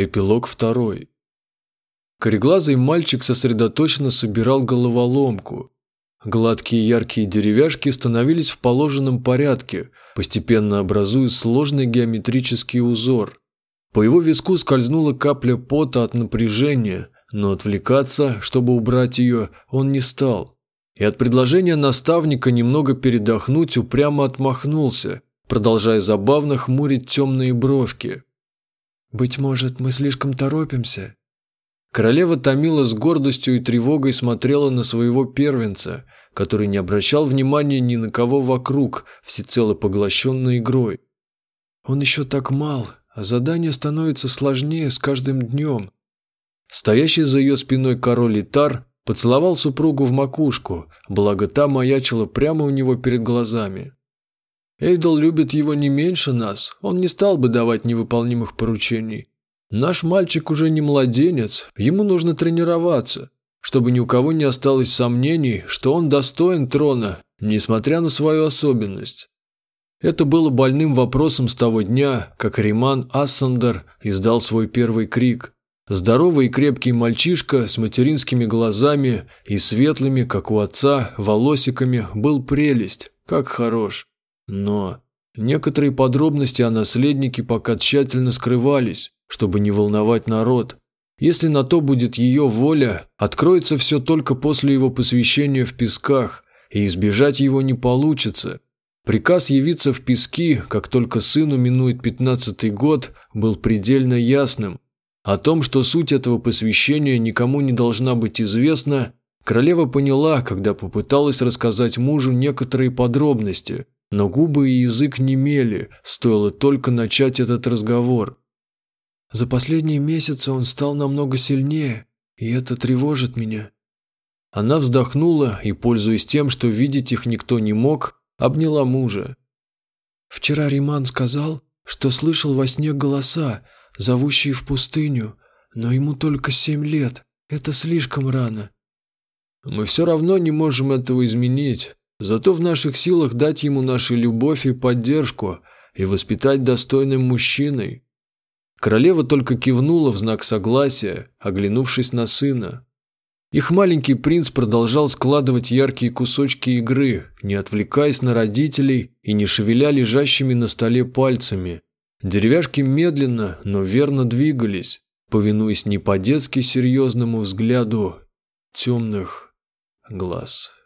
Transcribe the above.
Эпилог второй. Кореглазый мальчик сосредоточенно собирал головоломку. Гладкие яркие деревяшки становились в положенном порядке, постепенно образуя сложный геометрический узор. По его виску скользнула капля пота от напряжения, но отвлекаться, чтобы убрать ее, он не стал. И от предложения наставника немного передохнуть упрямо отмахнулся, продолжая забавно хмурить темные бровки. «Быть может, мы слишком торопимся?» Королева томила с гордостью и тревогой смотрела на своего первенца, который не обращал внимания ни на кого вокруг, всецело поглощенной игрой. «Он еще так мал, а задание становится сложнее с каждым днем». Стоящий за ее спиной король Итар поцеловал супругу в макушку, благо та маячила прямо у него перед глазами. Эйдол любит его не меньше нас, он не стал бы давать невыполнимых поручений. Наш мальчик уже не младенец, ему нужно тренироваться, чтобы ни у кого не осталось сомнений, что он достоин трона, несмотря на свою особенность. Это было больным вопросом с того дня, как Риман Ассандер издал свой первый крик. Здоровый и крепкий мальчишка с материнскими глазами и светлыми, как у отца, волосиками был прелесть, как хорош. Но некоторые подробности о наследнике пока тщательно скрывались, чтобы не волновать народ. Если на то будет ее воля, откроется все только после его посвящения в песках, и избежать его не получится. Приказ явиться в пески, как только сыну минует пятнадцатый год, был предельно ясным. О том, что суть этого посвящения никому не должна быть известна, королева поняла, когда попыталась рассказать мужу некоторые подробности – но губы и язык немели, стоило только начать этот разговор. За последние месяцы он стал намного сильнее, и это тревожит меня. Она вздохнула и, пользуясь тем, что видеть их никто не мог, обняла мужа. Вчера Риман сказал, что слышал во сне голоса, зовущие в пустыню, но ему только семь лет. Это слишком рано. Мы все равно не можем этого изменить. Зато в наших силах дать ему нашу любовь и поддержку и воспитать достойным мужчиной. Королева только кивнула в знак согласия, оглянувшись на сына. Их маленький принц продолжал складывать яркие кусочки игры, не отвлекаясь на родителей и не шевеля лежащими на столе пальцами. Деревяшки медленно, но верно двигались, повинуясь не по-детски серьезному взгляду темных глаз.